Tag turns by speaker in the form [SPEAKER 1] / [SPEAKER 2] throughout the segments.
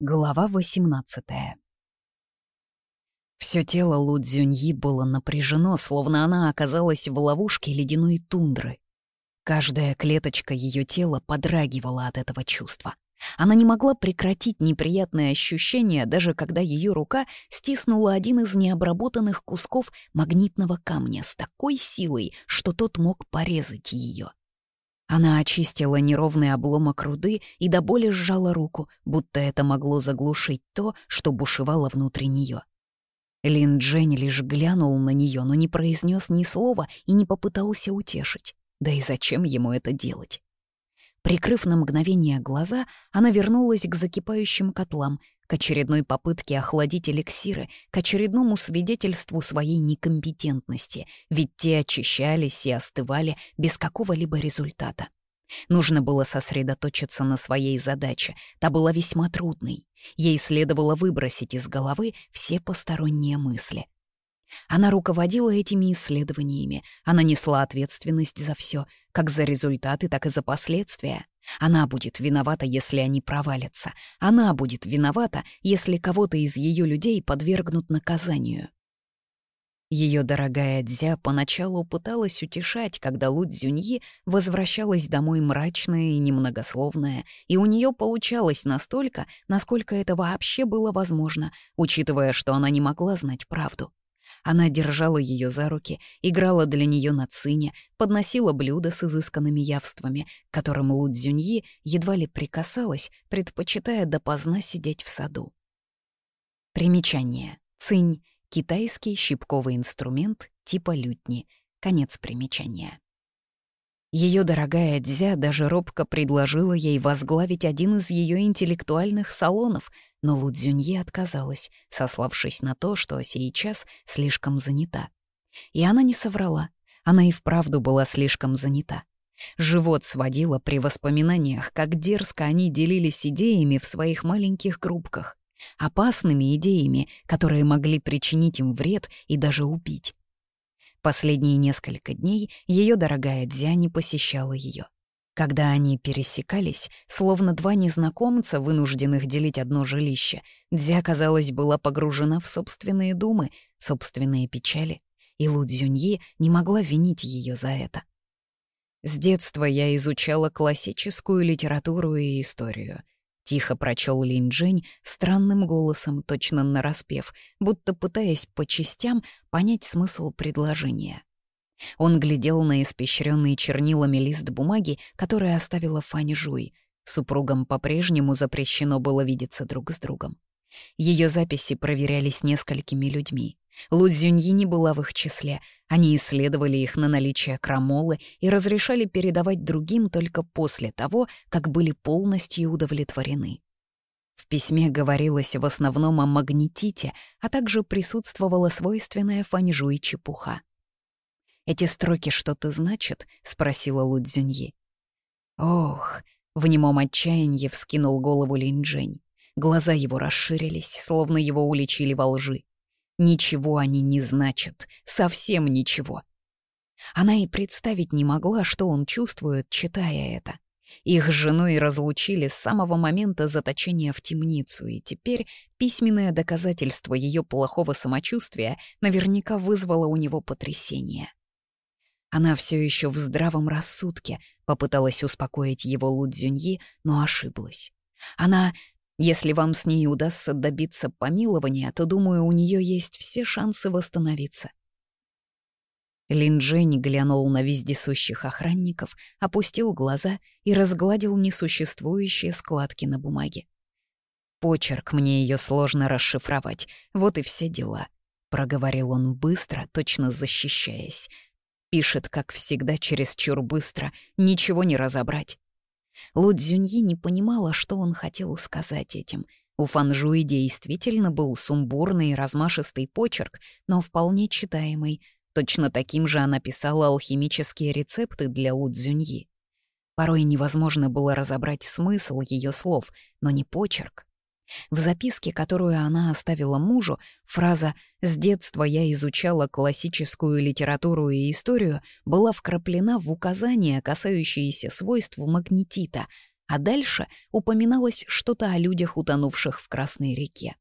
[SPEAKER 1] Глава 18 Все тело Лудзюньи было напряжено, словно она оказалась в ловушке ледяной тундры. Каждая клеточка ее тела подрагивала от этого чувства. Она не могла прекратить неприятное ощущение, даже когда ее рука стиснула один из необработанных кусков магнитного камня с такой силой, что тот мог порезать ее. Она очистила неровный обломок руды и до боли сжала руку, будто это могло заглушить то, что бушевало внутри нее. Лин Джен лишь глянул на нее, но не произнес ни слова и не попытался утешить. Да и зачем ему это делать? Прикрыв на мгновение глаза, она вернулась к закипающим котлам, к очередной попытке охладить эликсиры, к очередному свидетельству своей некомпетентности, ведь те очищались и остывали без какого-либо результата. Нужно было сосредоточиться на своей задаче, та была весьма трудной. Ей следовало выбросить из головы все посторонние мысли — она руководила этими исследованиями, она несла ответственность за все, как за результаты, так и за последствия. Она будет виновата, если они провалятся. Она будет виновата, если кого-то из ее людей подвергнут наказанию. Ее дорогая Дзя поначалу пыталась утешать, когда Лу возвращалась домой мрачная и немногословная, и у нее получалось настолько, насколько это вообще было возможно, учитывая, что она не могла знать правду. Она держала ее за руки, играла для нее на цине, подносила блюда с изысканными явствами, к которым Лу едва ли прикасалась, предпочитая допоздна сидеть в саду. Примечание. Цинь — китайский щипковый инструмент типа лютни. Конец примечания. Ее дорогая Дзя даже робко предложила ей возглавить один из ее интеллектуальных салонов — но Лудзюнье отказалась, сославшись на то, что сейчас слишком занята. И она не соврала, она и вправду была слишком занята. Живот сводило при воспоминаниях, как дерзко они делились идеями в своих маленьких группках, опасными идеями, которые могли причинить им вред и даже убить. Последние несколько дней ее дорогая Дзя не посещала ее. Когда они пересекались, словно два незнакомца, вынужденных делить одно жилище, Дзя, казалось, была погружена в собственные думы, собственные печали, и Лу Цзюньи не могла винить ее за это. «С детства я изучала классическую литературу и историю», — тихо прочел Линь Джень странным голосом, точно нараспев, будто пытаясь по частям понять смысл предложения. Он глядел на испещренный чернилами лист бумаги, который оставила Фань Жуй. Супругам по-прежнему запрещено было видеться друг с другом. Ее записи проверялись несколькими людьми. Лудзюньи не была в их числе. Они исследовали их на наличие крамолы и разрешали передавать другим только после того, как были полностью удовлетворены. В письме говорилось в основном о магнетите, а также присутствовала свойственная фаньжуй чепуха эти строки что-то значат?» — спросила Лудзюньи. «Ох!» — в немом отчаянии вскинул голову Линджень. Глаза его расширились, словно его уличили во лжи. Ничего они не значат, совсем ничего. Она и представить не могла, что он чувствует, читая это. Их женой разлучили с самого момента заточения в темницу, и теперь письменное доказательство ее плохого самочувствия наверняка вызвало у него потрясение. Она все еще в здравом рассудке, попыталась успокоить его Лудзюньи, но ошиблась. Она... Если вам с ней удастся добиться помилования, то, думаю, у нее есть все шансы восстановиться. Линджень глянул на вездесущих охранников, опустил глаза и разгладил несуществующие складки на бумаге. «Почерк мне ее сложно расшифровать, вот и все дела», — проговорил он быстро, точно защищаясь. Пишет, как всегда, чересчур быстро, ничего не разобрать. Лу Цзюньи не понимала, что он хотел сказать этим. У Фанжуи действительно был сумбурный и размашистый почерк, но вполне читаемый. Точно таким же она писала алхимические рецепты для Лу Цзюньи. Порой невозможно было разобрать смысл ее слов, но не почерк. В записке, которую она оставила мужу, фраза «С детства я изучала классическую литературу и историю» была вкраплена в указания, касающиеся свойств магнетита, а дальше упоминалось что-то о людях, утонувших в Красной реке.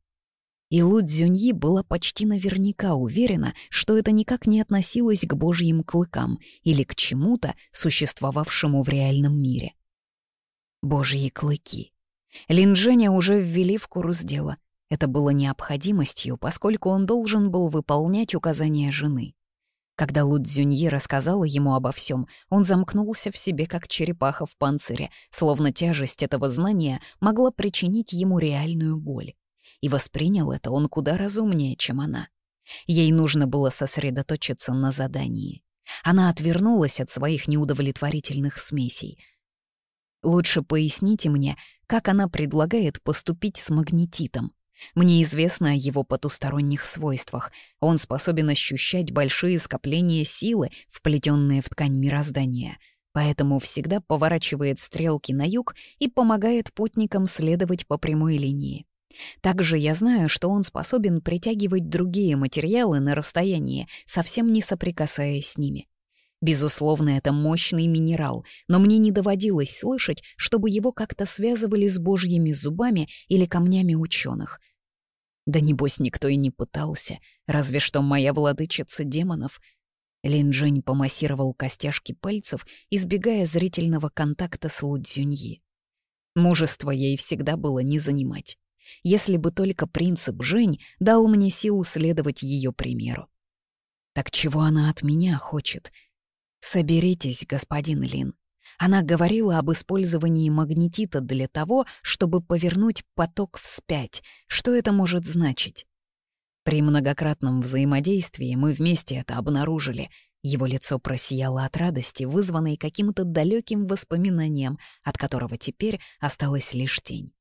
[SPEAKER 1] И Лу Цзюньи была почти наверняка уверена, что это никак не относилось к божьим клыкам или к чему-то, существовавшему в реальном мире. Божьи клыки — Линженя уже ввели в курс дела. Это было необходимостью, поскольку он должен был выполнять указания жены. Когда Лудзюньи рассказала ему обо всем, он замкнулся в себе, как черепаха в панцире, словно тяжесть этого знания могла причинить ему реальную боль. И воспринял это он куда разумнее, чем она. Ей нужно было сосредоточиться на задании. Она отвернулась от своих неудовлетворительных смесей — Лучше поясните мне, как она предлагает поступить с магнетитом. Мне известно о его потусторонних свойствах. Он способен ощущать большие скопления силы, вплетенные в ткань мироздания. Поэтому всегда поворачивает стрелки на юг и помогает путникам следовать по прямой линии. Также я знаю, что он способен притягивать другие материалы на расстоянии, совсем не соприкасаясь с ними. Безусловно, это мощный минерал, но мне не доводилось слышать, чтобы его как-то связывали с божьими зубами или камнями ученых. Да небось никто и не пытался, разве что моя владычица демонов. Лин Линджень помассировал костяшки пальцев, избегая зрительного контакта с Лудзюньи. Мужество ей всегда было не занимать. Если бы только принцип Жень дал мне силу следовать ее примеру. Так чего она от меня хочет — «Соберитесь, господин Лин». Она говорила об использовании магнетита для того, чтобы повернуть поток вспять. Что это может значить? При многократном взаимодействии мы вместе это обнаружили. Его лицо просияло от радости, вызванной каким-то далеким воспоминанием, от которого теперь осталась лишь тень.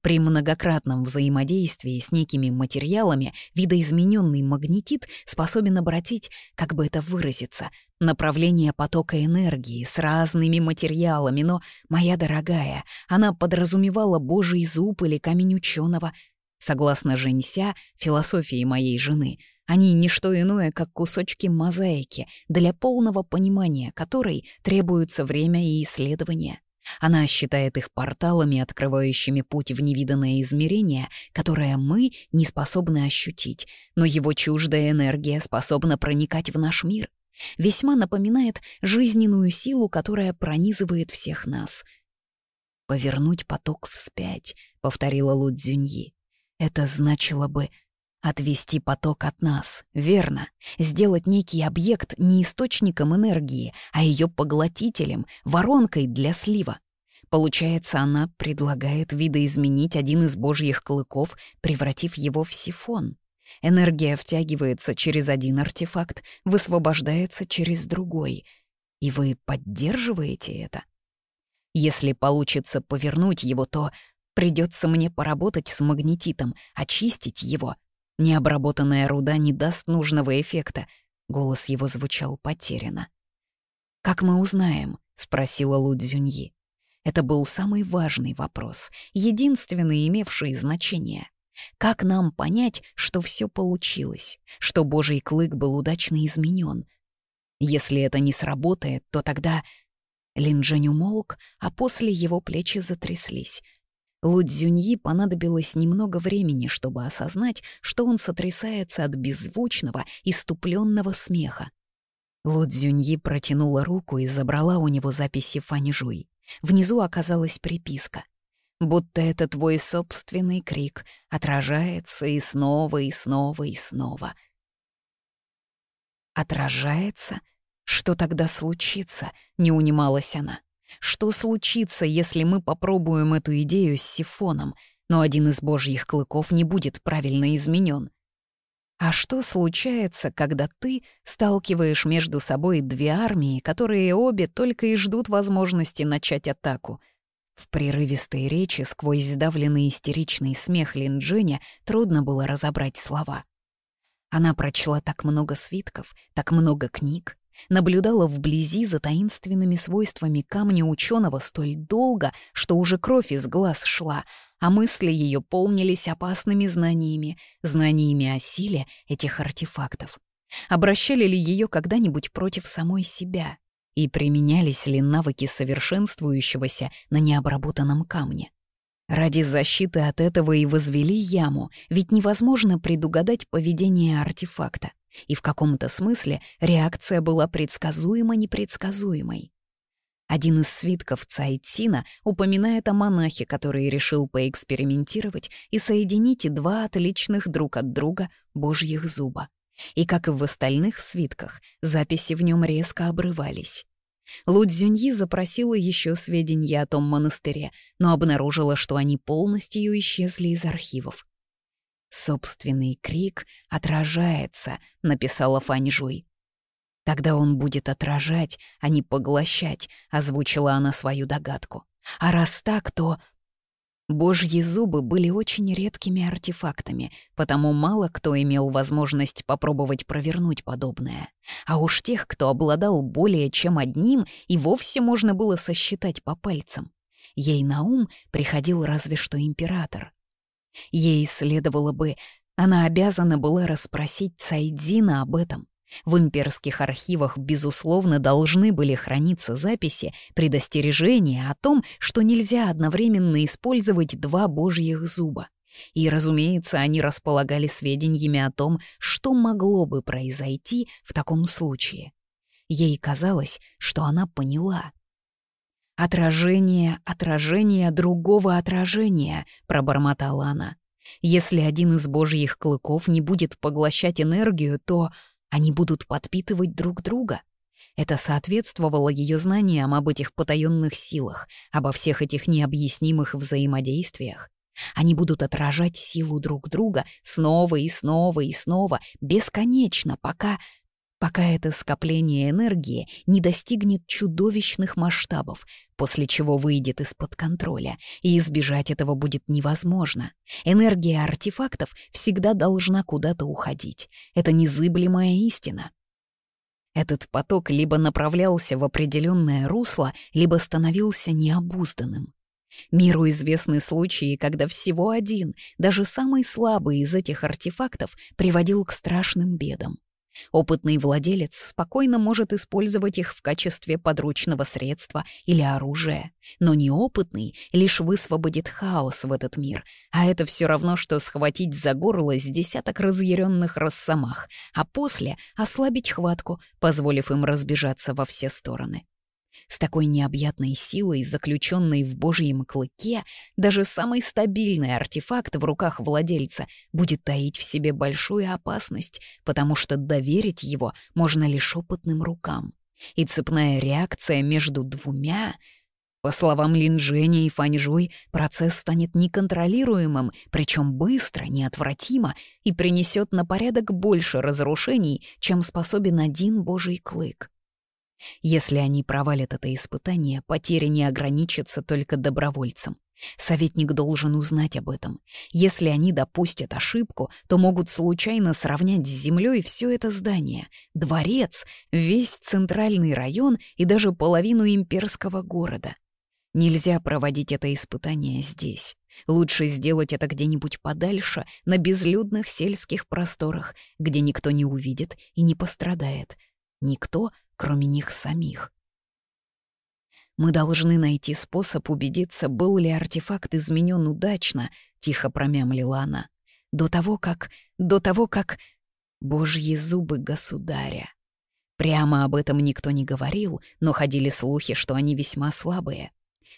[SPEAKER 1] При многократном взаимодействии с некими материалами видоизмененный магнетит способен обратить, как бы это выразиться, направление потока энергии с разными материалами, но, моя дорогая, она подразумевала божий зуб или камень ученого. Согласно Женься, философии моей жены, они — не что иное, как кусочки мозаики, для полного понимания которой требуется время и исследование. Она считает их порталами, открывающими путь в невиданное измерение, которое мы не способны ощутить, но его чуждая энергия способна проникать в наш мир. Весьма напоминает жизненную силу, которая пронизывает всех нас. «Повернуть поток вспять», — повторила Лудзюньи. «Это значило бы Отвести поток от нас, верно. Сделать некий объект не источником энергии, а ее поглотителем, воронкой для слива. Получается, она предлагает видоизменить один из божьих клыков, превратив его в сифон. Энергия втягивается через один артефакт, высвобождается через другой. И вы поддерживаете это? Если получится повернуть его, то придется мне поработать с магнетитом, очистить его — Необработанная руда не даст нужного эффекта. Голос его звучал потеряно. «Как мы узнаем?» — спросила Лу Цзюньи. Это был самый важный вопрос, единственный имевший значение. Как нам понять, что все получилось, что Божий клык был удачно изменен? Если это не сработает, то тогда... Линджень умолк, а после его плечи затряслись. Лудь понадобилось немного времени, чтобы осознать, что он сотрясается от беззвучного, иступленного смеха. Лудь протянула руку и забрала у него записи Фанижуй. Внизу оказалась приписка. «Будто это твой собственный крик, отражается и снова, и снова, и снова». «Отражается? Что тогда случится?» — не унималась она. Что случится, если мы попробуем эту идею с сифоном, но один из божьих клыков не будет правильно изменен? А что случается, когда ты сталкиваешь между собой две армии, которые обе только и ждут возможности начать атаку? В прерывистой речи сквозь сдавленный истеричный смех Линджиня трудно было разобрать слова. Она прочла так много свитков, так много книг, наблюдала вблизи за таинственными свойствами камня ученого столь долго, что уже кровь из глаз шла, а мысли ее полнились опасными знаниями, знаниями о силе этих артефактов. Обращали ли ее когда-нибудь против самой себя? И применялись ли навыки совершенствующегося на необработанном камне? Ради защиты от этого и возвели яму, ведь невозможно предугадать поведение артефакта и в каком-то смысле реакция была предсказуемо непредсказуемой. Один из свитков Цайтина упоминает о монахе, который решил поэкспериментировать и соединить два отличных друг от друга божьих зуба. И, как и в остальных свитках, записи в нем резко обрывались. Лудзюньи запросила еще сведения о том монастыре, но обнаружила, что они полностью исчезли из архивов собственный крик отражается, написала Фаньжуй. Тогда он будет отражать, а не поглощать, озвучила она свою догадку. А раз так, то... Божьи зубы были очень редкими артефактами, потому мало кто имел возможность попробовать провернуть подобное. А уж тех, кто обладал более чем одним, и вовсе можно было сосчитать по пальцам. Ей на ум приходил разве что император, Ей следовало бы... Она обязана была расспросить Сайдзина об этом. В имперских архивах, безусловно, должны были храниться записи, предостережения о том, что нельзя одновременно использовать два божьих зуба. И, разумеется, они располагали сведениями о том, что могло бы произойти в таком случае. Ей казалось, что она поняла — «Отражение, отражение другого отражения», — пробормотала она. «Если один из божьих клыков не будет поглощать энергию, то они будут подпитывать друг друга». Это соответствовало ее знаниям об этих потаенных силах, обо всех этих необъяснимых взаимодействиях. Они будут отражать силу друг друга снова и снова и снова, бесконечно, пока пока это скопление энергии не достигнет чудовищных масштабов, после чего выйдет из-под контроля, и избежать этого будет невозможно. Энергия артефактов всегда должна куда-то уходить. Это незыблемая истина. Этот поток либо направлялся в определенное русло, либо становился необузданным. Миру известны случаи, когда всего один, даже самый слабый из этих артефактов, приводил к страшным бедам. Опытный владелец спокойно может использовать их в качестве подручного средства или оружия, но неопытный лишь высвободит хаос в этот мир, а это все равно, что схватить за горло с десяток разъяренных росомах, а после ослабить хватку, позволив им разбежаться во все стороны. С такой необъятной силой, заключенной в божьем клыке, даже самый стабильный артефакт в руках владельца будет таить в себе большую опасность, потому что доверить его можно лишь опытным рукам. И цепная реакция между двумя... По словам Линжени и Фаньжуй, процесс станет неконтролируемым, причем быстро, неотвратимо, и принесет на порядок больше разрушений, чем способен один божий клык. Если они провалят это испытание, потеря не ограничится только добровольцем. Советник должен узнать об этом. Если они допустят ошибку, то могут случайно сравнять с землей все это здание, дворец, весь центральный район и даже половину имперского города. Нельзя проводить это испытание здесь. Лучше сделать это где-нибудь подальше, на безлюдных сельских просторах, где никто не увидит и не пострадает. Никто — кроме них самих. «Мы должны найти способ убедиться, был ли артефакт изменен удачно», — тихо промямлила она. «До того, как... до того, как...» «Божьи зубы государя!» Прямо об этом никто не говорил, но ходили слухи, что они весьма слабые.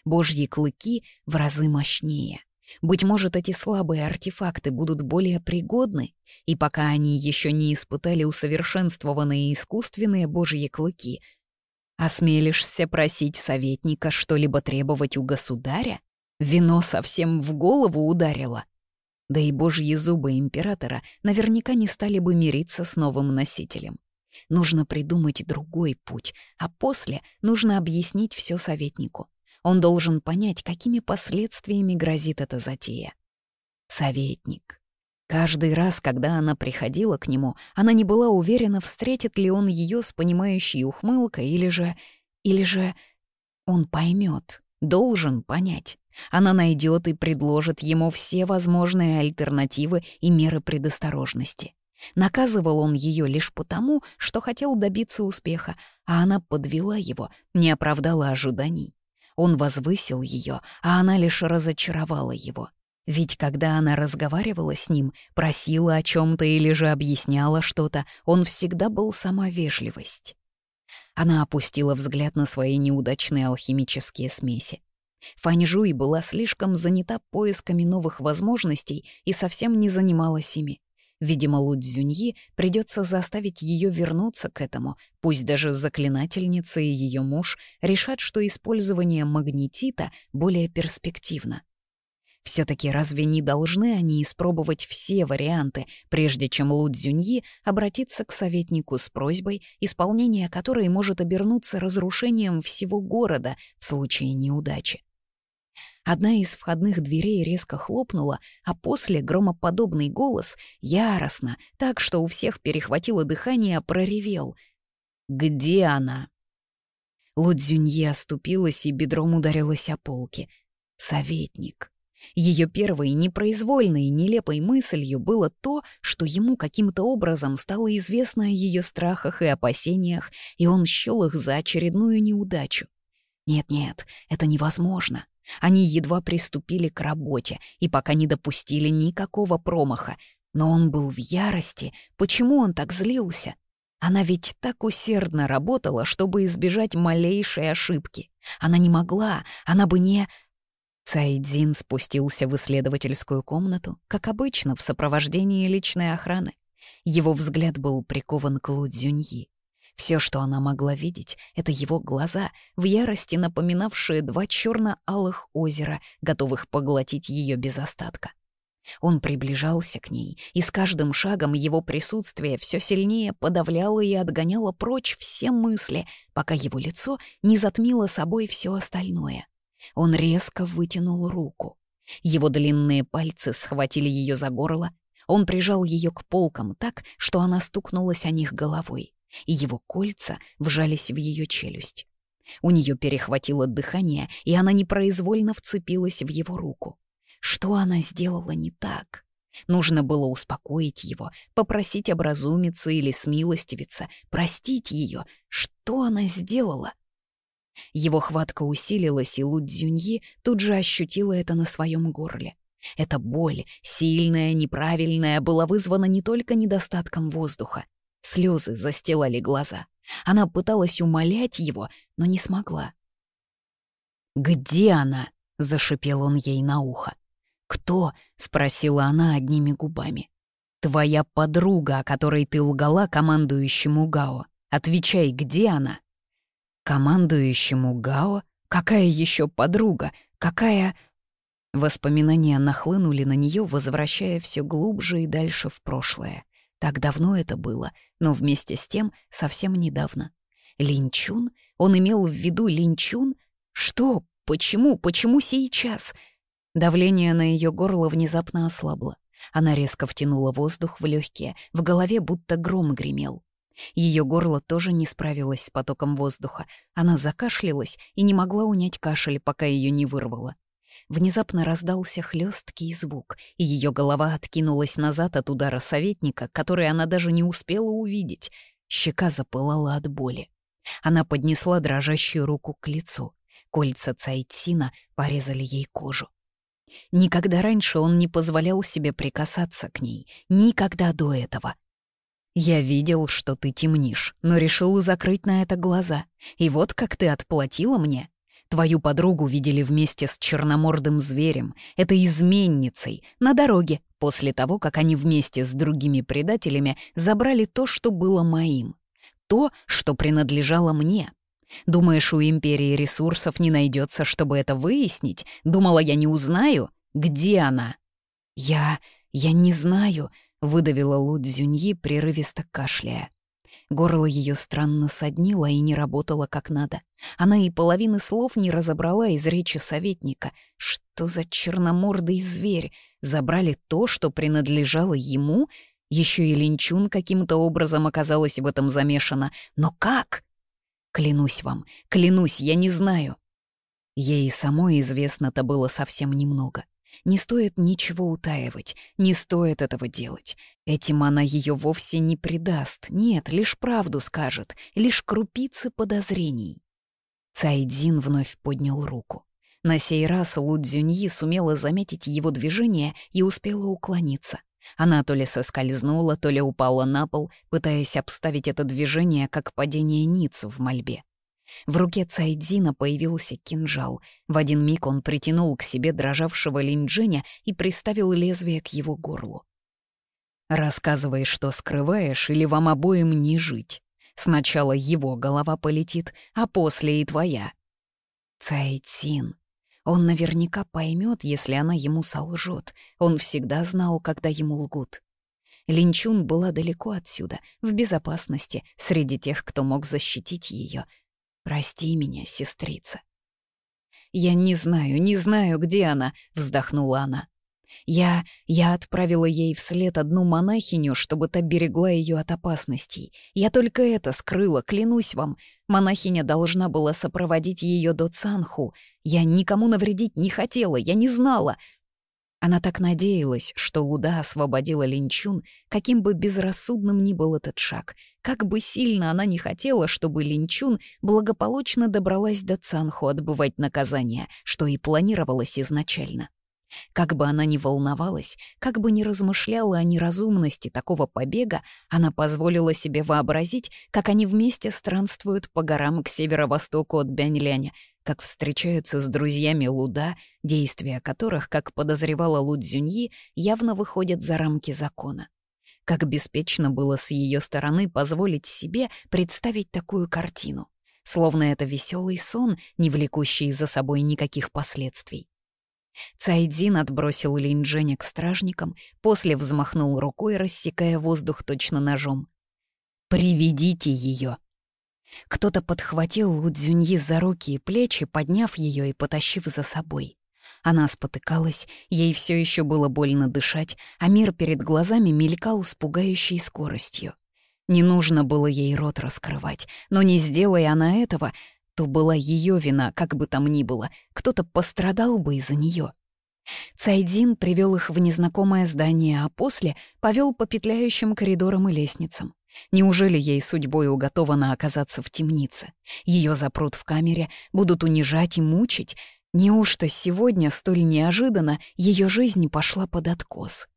[SPEAKER 1] Божьи клыки в разы мощнее. Быть может, эти слабые артефакты будут более пригодны, и пока они еще не испытали усовершенствованные искусственные божьи клыки. Осмелишься просить советника что-либо требовать у государя? Вино совсем в голову ударило. Да и божьи зубы императора наверняка не стали бы мириться с новым носителем. Нужно придумать другой путь, а после нужно объяснить все советнику. Он должен понять, какими последствиями грозит эта затея. Советник. Каждый раз, когда она приходила к нему, она не была уверена, встретит ли он ее с понимающей ухмылкой или же... Или же... Он поймет, должен понять. Она найдет и предложит ему все возможные альтернативы и меры предосторожности. Наказывал он ее лишь потому, что хотел добиться успеха, а она подвела его, не оправдала ожиданий. Он возвысил ее, а она лишь разочаровала его. Ведь когда она разговаривала с ним, просила о чем то или же объясняла что-то, он всегда был сама вежливость. Она опустила взгляд на свои неудачные алхимические смеси. Фаньжуй была слишком занята поисками новых возможностей и совсем не занималась ими. Видимо, Лудзюньи придется заставить ее вернуться к этому, пусть даже заклинательница и ее муж решат, что использование магнетита более перспективно. Все-таки разве не должны они испробовать все варианты, прежде чем Лудзюньи обратиться к советнику с просьбой, исполнение которой может обернуться разрушением всего города в случае неудачи? Одна из входных дверей резко хлопнула, а после громоподобный голос, яростно, так что у всех перехватило дыхание, проревел. «Где она?» Лудзюнье оступилась и бедром ударилась о полке. «Советник». Ее первой непроизвольной нелепой мыслью было то, что ему каким-то образом стало известно о ее страхах и опасениях, и он счел их за очередную неудачу. Нет-нет, это невозможно. Они едва приступили к работе и пока не допустили никакого промаха. Но он был в ярости. Почему он так злился? Она ведь так усердно работала, чтобы избежать малейшей ошибки. Она не могла, она бы не... Цайдзин спустился в исследовательскую комнату, как обычно, в сопровождении личной охраны. Его взгляд был прикован к Лудзюньи. Все, что она могла видеть, — это его глаза, в ярости напоминавшие два черно-алых озера, готовых поглотить ее без остатка. Он приближался к ней, и с каждым шагом его присутствие все сильнее подавляло и отгоняло прочь все мысли, пока его лицо не затмило собой все остальное. Он резко вытянул руку. Его длинные пальцы схватили ее за горло. Он прижал ее к полкам так, что она стукнулась о них головой. Его кольца вжались в ее челюсть. У нее перехватило дыхание, и она непроизвольно вцепилась в его руку. Что она сделала не так? Нужно было успокоить его, попросить образумиться или смилостивиться, простить ее. Что она сделала? Его хватка усилилась, и Лудзюньи тут же ощутила это на своем горле. Эта боль, сильная, неправильная, была вызвана не только недостатком воздуха. Слезы застилали глаза. Она пыталась умолять его, но не смогла. «Где она?» — зашипел он ей на ухо. «Кто?» — спросила она одними губами. «Твоя подруга, о которой ты лгала командующему Гао. Отвечай, где она?» «Командующему Гао? Какая еще подруга? Какая...» Воспоминания нахлынули на нее, возвращая все глубже и дальше в прошлое. Так давно это было, но вместе с тем совсем недавно. Линчун? Он имел в виду Линчун? Что? Почему? Почему сейчас? Давление на ее горло внезапно ослабло. Она резко втянула воздух в легкие, в голове будто гром гремел. Ее горло тоже не справилось с потоком воздуха. Она закашлялась и не могла унять кашель, пока ее не вырвало внезапно раздался хлесткий звук, и ее голова откинулась назад от удара советника, который она даже не успела увидеть. Щека запылала от боли. Она поднесла дрожащую руку к лицу. Кольца Цайтсина порезали ей кожу. Никогда раньше он не позволял себе прикасаться к ней. Никогда до этого. «Я видел, что ты темнишь, но решил закрыть на это глаза. И вот как ты отплатила мне», Твою подругу видели вместе с черномордым зверем, этой изменницей, на дороге, после того, как они вместе с другими предателями забрали то, что было моим. То, что принадлежало мне. Думаешь, у империи ресурсов не найдется, чтобы это выяснить? Думала, я не узнаю? Где она? Я... я не знаю, — выдавила Лудзюньи, прерывисто кашляя. Горло ее странно соднило и не работало как надо. Она и половины слов не разобрала из речи советника. Что за черномордый зверь? Забрали то, что принадлежало ему? Еще и линчун каким-то образом оказалась в этом замешана. Но как? Клянусь вам, клянусь, я не знаю. Ей самой известно-то было совсем немного. Не стоит ничего утаивать, не стоит этого делать. Этим она ее вовсе не предаст, нет, лишь правду скажет, лишь крупицы подозрений. Цайдзин вновь поднял руку. На сей раз Лу Цзюньи сумела заметить его движение и успела уклониться. Она то ли соскользнула, то ли упала на пол, пытаясь обставить это движение как падение ниц в мольбе. В руке Цайдзина появился кинжал. В один миг он притянул к себе дрожавшего Линдженя и приставил лезвие к его горлу. «Рассказывай, что скрываешь, или вам обоим не жить. Сначала его голова полетит, а после и твоя». Цайцин. Он наверняка поймет, если она ему солжет. Он всегда знал, когда ему лгут. Линчун была далеко отсюда, в безопасности, среди тех, кто мог защитить ее — «Прости меня, сестрица». «Я не знаю, не знаю, где она», — вздохнула она. «Я... я отправила ей вслед одну монахиню, чтобы та берегла ее от опасностей. Я только это скрыла, клянусь вам. Монахиня должна была сопроводить ее до Цанху. Я никому навредить не хотела, я не знала. Она так надеялась, что Уда освободила Линчун, каким бы безрассудным ни был этот шаг, как бы сильно она не хотела, чтобы Линчун благополучно добралась до Цанху отбывать наказание, что и планировалось изначально. Как бы она ни волновалась, как бы ни размышляла о неразумности такого побега, она позволила себе вообразить, как они вместе странствуют по горам к северо-востоку от Бяньляня, как встречаются с друзьями Луда, действия которых, как подозревала Лудзюньи, явно выходят за рамки закона. Как беспечно было с ее стороны позволить себе представить такую картину, словно это веселый сон, не влекущий за собой никаких последствий. Цайдзин отбросил Линдженя к стражникам, после взмахнул рукой, рассекая воздух точно ножом. «Приведите ее!» Кто-то подхватил Лу Дзюньи за руки и плечи, подняв ее и потащив за собой. Она спотыкалась, ей все еще было больно дышать, а мир перед глазами мелькал с пугающей скоростью. Не нужно было ей рот раскрывать, но не сделая она этого, то была ее вина, как бы там ни было, кто-то пострадал бы из-за нее. Цайдин привел их в незнакомое здание, а после повел по петляющим коридорам и лестницам. Неужели ей судьбой уготовано оказаться в темнице? Ее запрут в камере, будут унижать и мучить? Неужто сегодня столь неожиданно ее жизнь пошла под откос?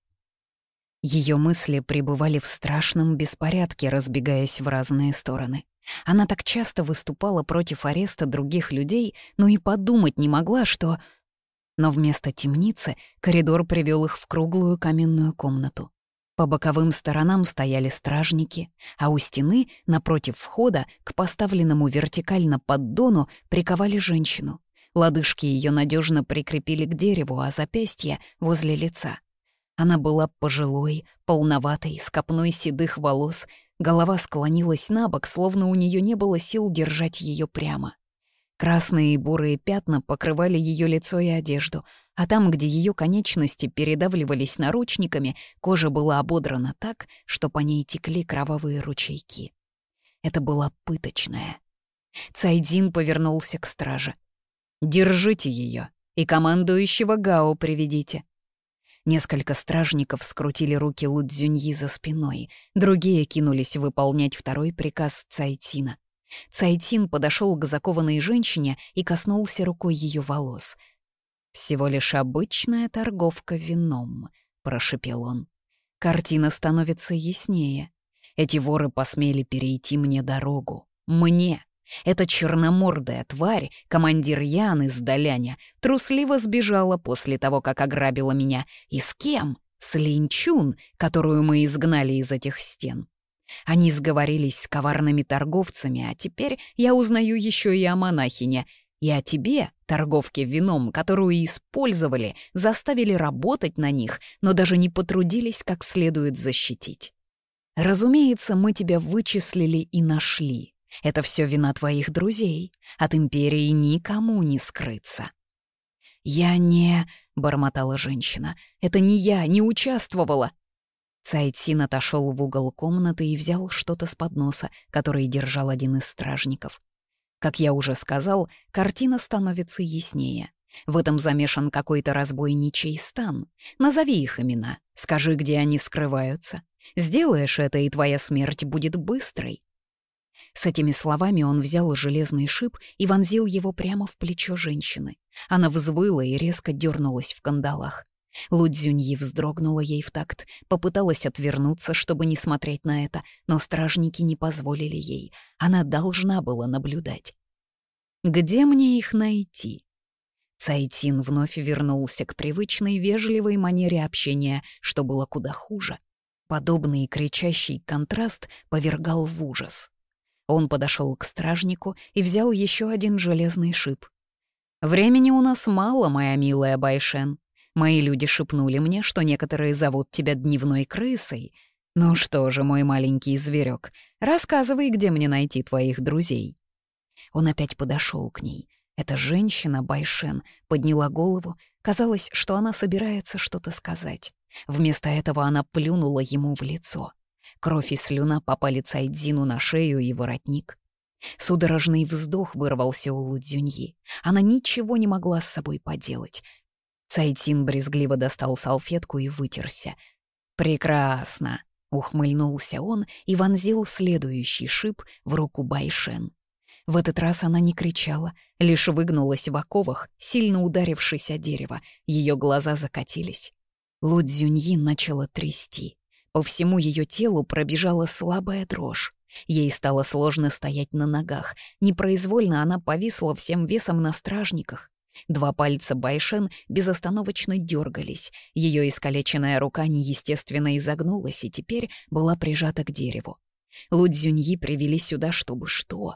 [SPEAKER 1] Ее мысли пребывали в страшном беспорядке, разбегаясь в разные стороны. Она так часто выступала против ареста других людей, но и подумать не могла, что... Но вместо темницы коридор привел их в круглую каменную комнату. По боковым сторонам стояли стражники, а у стены, напротив входа, к поставленному вертикально поддону приковали женщину. Лодыжки ее надежно прикрепили к дереву, а запястья — возле лица. Она была пожилой, полноватой, с копной седых волос, голова склонилась на бок, словно у нее не было сил держать ее прямо. Красные и бурые пятна покрывали ее лицо и одежду — а там, где ее конечности передавливались наручниками, кожа была ободрана так, что по ней текли кровавые ручейки. Это была пыточная. Цайдин повернулся к страже. «Держите ее и командующего Гао приведите». Несколько стражников скрутили руки Лудзюньи за спиной, другие кинулись выполнять второй приказ Цайтина. Цайтин подошел к закованной женщине и коснулся рукой ее волос — «Всего лишь обычная торговка вином», — прошепел он. «Картина становится яснее. Эти воры посмели перейти мне дорогу. Мне!» Эта черномордая тварь, командир Ян из Даляня, трусливо сбежала после того, как ограбила меня. И с кем? С Линчун, которую мы изгнали из этих стен. Они сговорились с коварными торговцами, а теперь я узнаю еще и о монахине. И о тебе, Торговки вином, которую использовали, заставили работать на них, но даже не потрудились как следует защитить. Разумеется, мы тебя вычислили и нашли. Это все вина твоих друзей. От империи никому не скрыться. «Я не...» — бормотала женщина. «Это не я, не участвовала!» Цайтсин отошел в угол комнаты и взял что-то с подноса, который держал один из стражников. Как я уже сказал, картина становится яснее. В этом замешан какой-то разбойничий стан. Назови их имена, скажи, где они скрываются. Сделаешь это, и твоя смерть будет быстрой. С этими словами он взял железный шип и вонзил его прямо в плечо женщины. Она взвыла и резко дернулась в кандалах. Лудзюнь вздрогнула ей в такт, попыталась отвернуться, чтобы не смотреть на это, но стражники не позволили ей. Она должна была наблюдать. «Где мне их найти?» Цайтин вновь вернулся к привычной вежливой манере общения, что было куда хуже. Подобный кричащий контраст повергал в ужас. Он подошел к стражнику и взял еще один железный шип. «Времени у нас мало, моя милая Байшен», Мои люди шепнули мне, что некоторые зовут тебя дневной крысой. Ну что же, мой маленький зверек, рассказывай, где мне найти твоих друзей. Он опять подошел к ней. Эта женщина, Байшен, подняла голову. Казалось, что она собирается что-то сказать. Вместо этого она плюнула ему в лицо. Кровь и слюна попали Цайдзину на шею и воротник. Судорожный вздох вырвался у Лудзюньи. Она ничего не могла с собой поделать. Цайтин брезгливо достал салфетку и вытерся. «Прекрасно!» — ухмыльнулся он и вонзил следующий шип в руку Байшен. В этот раз она не кричала, лишь выгнулась в оковах, сильно ударившись о дерево. Ее глаза закатились. Лу начала трясти. По всему ее телу пробежала слабая дрожь. Ей стало сложно стоять на ногах. Непроизвольно она повисла всем весом на стражниках. Два пальца Байшен безостановочно дергались. Ее искалеченная рука неестественно изогнулась и теперь была прижата к дереву. Лудзюньи привели сюда, чтобы что?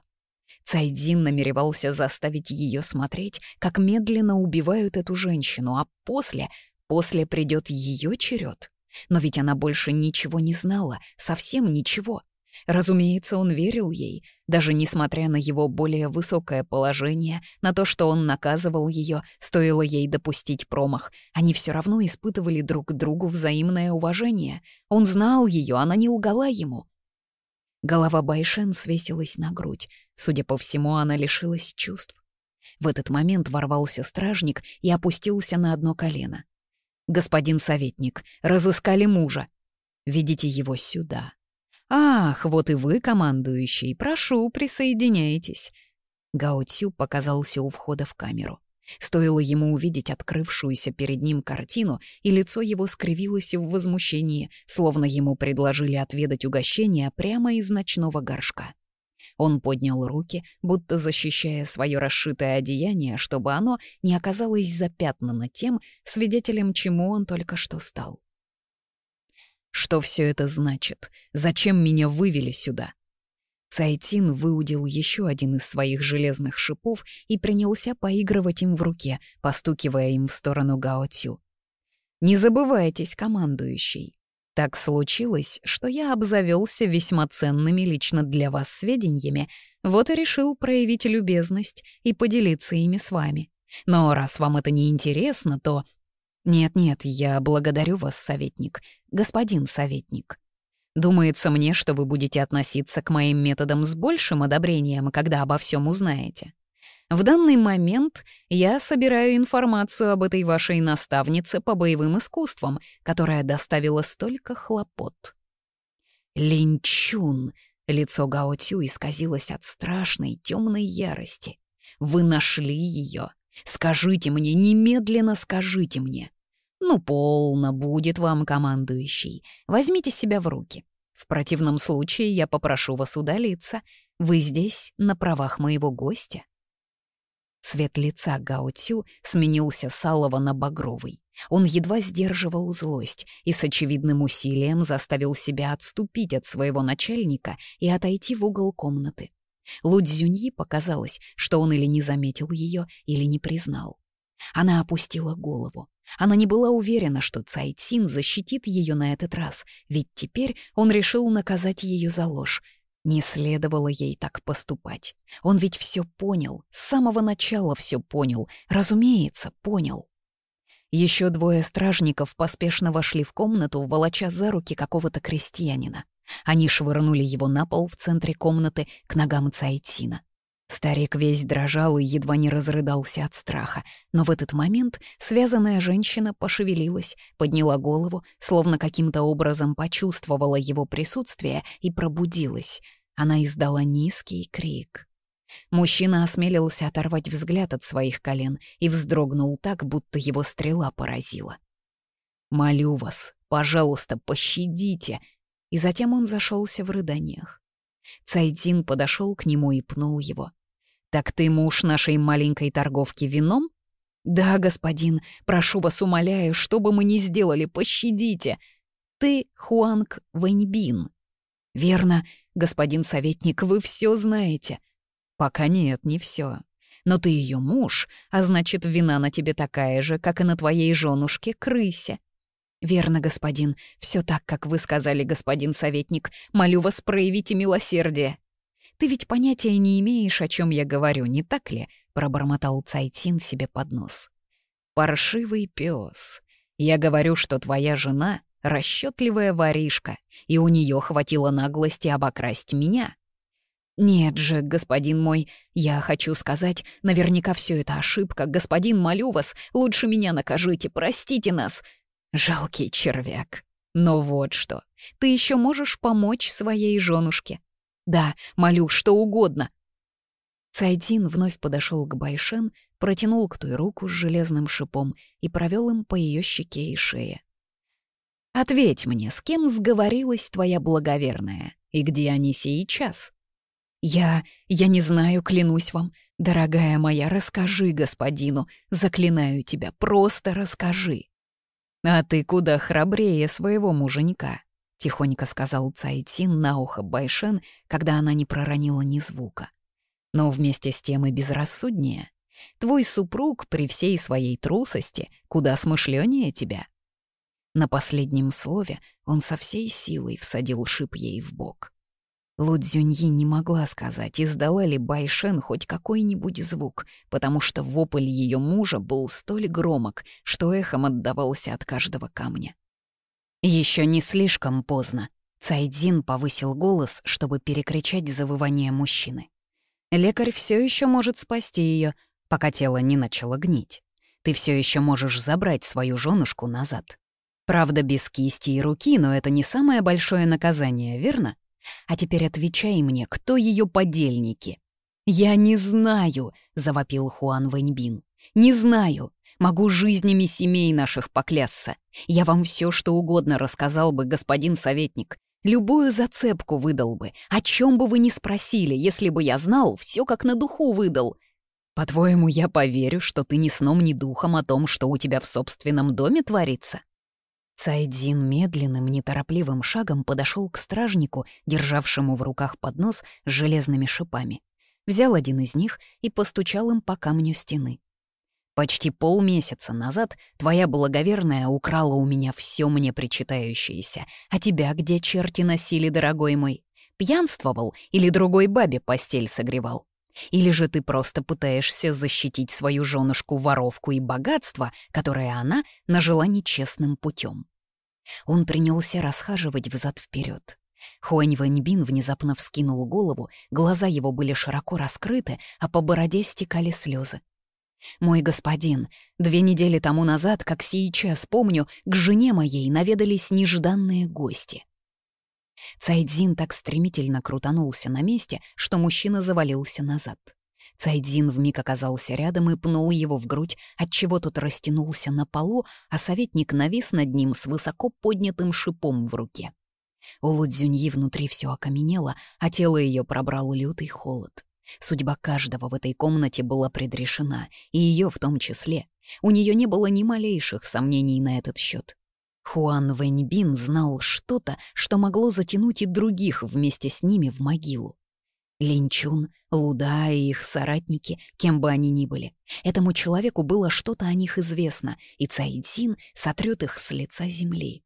[SPEAKER 1] Цайдин намеревался заставить ее смотреть, как медленно убивают эту женщину, а после, после придет ее черед. Но ведь она больше ничего не знала, совсем ничего. Разумеется, он верил ей, даже несмотря на его более высокое положение, на то, что он наказывал ее, стоило ей допустить промах. Они все равно испытывали друг к другу взаимное уважение. Он знал ее, она не лгала ему. Голова Байшен свесилась на грудь. Судя по всему, она лишилась чувств. В этот момент ворвался стражник и опустился на одно колено. «Господин советник, разыскали мужа. Ведите его сюда», «Ах, вот и вы, командующий, прошу, присоединяйтесь». Гаоцю показался у входа в камеру. Стоило ему увидеть открывшуюся перед ним картину, и лицо его скривилось в возмущении, словно ему предложили отведать угощение прямо из ночного горшка. Он поднял руки, будто защищая свое расшитое одеяние, чтобы оно не оказалось запятнано тем, свидетелем чему он только что стал. Что все это значит? Зачем меня вывели сюда? Цайтин выудил еще один из своих железных шипов и принялся поигрывать им в руке, постукивая им в сторону Гаотю. «Не забывайтесь, командующий. Так случилось, что я обзавелся весьма ценными лично для вас сведениями, вот и решил проявить любезность и поделиться ими с вами. Но раз вам это не интересно, то нет, нет, я благодарю вас, советник, господин советник. Думается мне, что вы будете относиться к моим методам с большим одобрением, когда обо всем узнаете. В данный момент я собираю информацию об этой вашей наставнице по боевым искусствам, которая доставила столько хлопот. Линчун, лицо Гао Цю исказилось от страшной темной ярости. Вы нашли ее, Скажите мне, немедленно скажите мне. Ну, полно будет вам, командующий. Возьмите себя в руки. В противном случае я попрошу вас удалиться. Вы здесь на правах моего гостя. Цвет лица Гаутю сменился с алого на багровый. Он едва сдерживал злость и с очевидным усилием заставил себя отступить от своего начальника и отойти в угол комнаты. Лудзюньи показалось, что он или не заметил ее, или не признал. Она опустила голову. Она не была уверена, что Цайцин защитит ее на этот раз, ведь теперь он решил наказать ее за ложь. Не следовало ей так поступать. Он ведь все понял, с самого начала все понял, разумеется, понял. Еще двое стражников поспешно вошли в комнату, волоча за руки какого-то крестьянина. Они швырнули его на пол в центре комнаты к ногам Цайтина. Старик весь дрожал и едва не разрыдался от страха, но в этот момент связанная женщина пошевелилась, подняла голову, словно каким-то образом почувствовала его присутствие и пробудилась. Она издала низкий крик. Мужчина осмелился оторвать взгляд от своих колен и вздрогнул так, будто его стрела поразила. «Молю вас, пожалуйста, пощадите!» и затем он зашелся в рыданиях. Цайдин подошел к нему и пнул его. «Так ты муж нашей маленькой торговки вином?» «Да, господин, прошу вас, умоляю, что бы мы ни сделали, пощадите!» «Ты Хуанг Вэньбин». «Верно, господин советник, вы все знаете». «Пока нет, не все. Но ты ее муж, а значит, вина на тебе такая же, как и на твоей женушке крысе. «Верно, господин. Все так, как вы сказали, господин советник. Молю вас, проявите милосердие». «Ты ведь понятия не имеешь, о чем я говорю, не так ли?» — пробормотал Цайтин себе под нос. «Паршивый пес. Я говорю, что твоя жена — расчетливая воришка, и у нее хватило наглости обокрасть меня». «Нет же, господин мой, я хочу сказать, наверняка все это ошибка. Господин, молю вас, лучше меня накажите, простите нас!» Жалкий червяк. Но вот что. Ты еще можешь помочь своей женушке. Да, молю, что угодно. Цайдин вновь подошел к Байшен, протянул к той руку с железным шипом и провел им по ее щеке и шее. «Ответь мне, с кем сговорилась твоя благоверная, и где они сейчас?» «Я... я не знаю, клянусь вам. Дорогая моя, расскажи господину. Заклинаю тебя, просто расскажи». «А ты куда храбрее своего муженька», — тихонько сказал Цайтин на ухо Байшен, когда она не проронила ни звука. «Но вместе с тем и безрассуднее. Твой супруг при всей своей трусости куда смышленнее тебя». На последнем слове он со всей силой всадил шип ей в бок. Лудзюньи не могла сказать, издала ли Байшен хоть какой-нибудь звук, потому что вопль ее мужа был столь громок, что эхом отдавался от каждого камня. Еще не слишком поздно. Цайдзин повысил голос, чтобы перекричать завывание мужчины. Лекарь все еще может спасти ее, пока тело не начало гнить. Ты все еще можешь забрать свою женушку назад. Правда, без кисти и руки, но это не самое большое наказание, верно? А теперь отвечай мне, кто ее подельники?» «Я не знаю», — завопил Хуан Вэньбин. «Не знаю. Могу жизнями семей наших поклясться. Я вам все, что угодно рассказал бы, господин советник. Любую зацепку выдал бы. О чем бы вы ни спросили, если бы я знал, все как на духу выдал. По-твоему, я поверю, что ты ни сном, ни духом о том, что у тебя в собственном доме творится?» Цайдзин медленным, неторопливым шагом подошел к стражнику, державшему в руках поднос с железными шипами. Взял один из них и постучал им по камню стены. «Почти полмесяца назад твоя благоверная украла у меня все мне причитающееся. А тебя где черти носили, дорогой мой? Пьянствовал или другой бабе постель согревал? Или же ты просто пытаешься защитить свою женушку воровку и богатство, которое она нажила нечестным путем? Он принялся расхаживать взад вперед. Хуэнь Вэньбин внезапно вскинул голову, глаза его были широко раскрыты, а по бороде стекали слезы. «Мой господин, две недели тому назад, как сейчас помню, к жене моей наведались нежданные гости». Цайдзин так стремительно крутанулся на месте, что мужчина завалился назад. Цайдзин вмиг оказался рядом и пнул его в грудь, отчего тот растянулся на полу, а советник навис над ним с высоко поднятым шипом в руке. У Лудзюньи внутри все окаменело, а тело ее пробрал лютый холод. Судьба каждого в этой комнате была предрешена, и ее в том числе. У нее не было ни малейших сомнений на этот счет. Хуан Вэньбин знал что-то, что могло затянуть и других вместе с ними в могилу. Линчун, Луда и их соратники, кем бы они ни были. Этому человеку было что-то о них известно, и Цайдзин сотрет их с лица земли.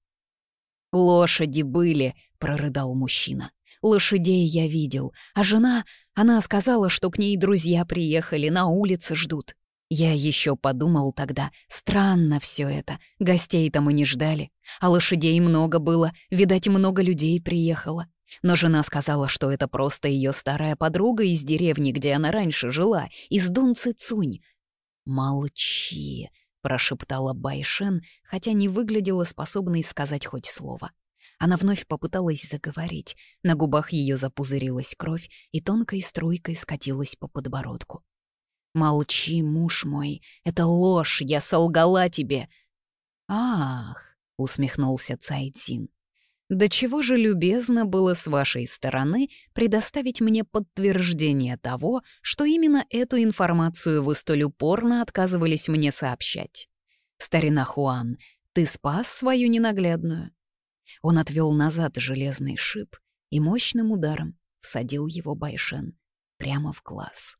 [SPEAKER 1] «Лошади были», — прорыдал мужчина. «Лошадей я видел, а жена, она сказала, что к ней друзья приехали, на улице ждут. Я еще подумал тогда, странно все это, гостей-то мы не ждали, а лошадей много было, видать, много людей приехало. Но жена сказала, что это просто ее старая подруга из деревни, где она раньше жила, из Дун Цицунь. «Молчи», — прошептала Байшен, хотя не выглядела способной сказать хоть слово. Она вновь попыталась заговорить, на губах ее запузырилась кровь и тонкой струйкой скатилась по подбородку. «Молчи, муж мой, это ложь, я солгала тебе!» «Ах!» — усмехнулся Цайцин. До чего же любезно было с вашей стороны предоставить мне подтверждение того, что именно эту информацию вы столь упорно отказывались мне сообщать. Старина Хуан, ты спас свою ненаглядную. Он отвел назад железный шип и мощным ударом всадил его Байшен прямо в глаз.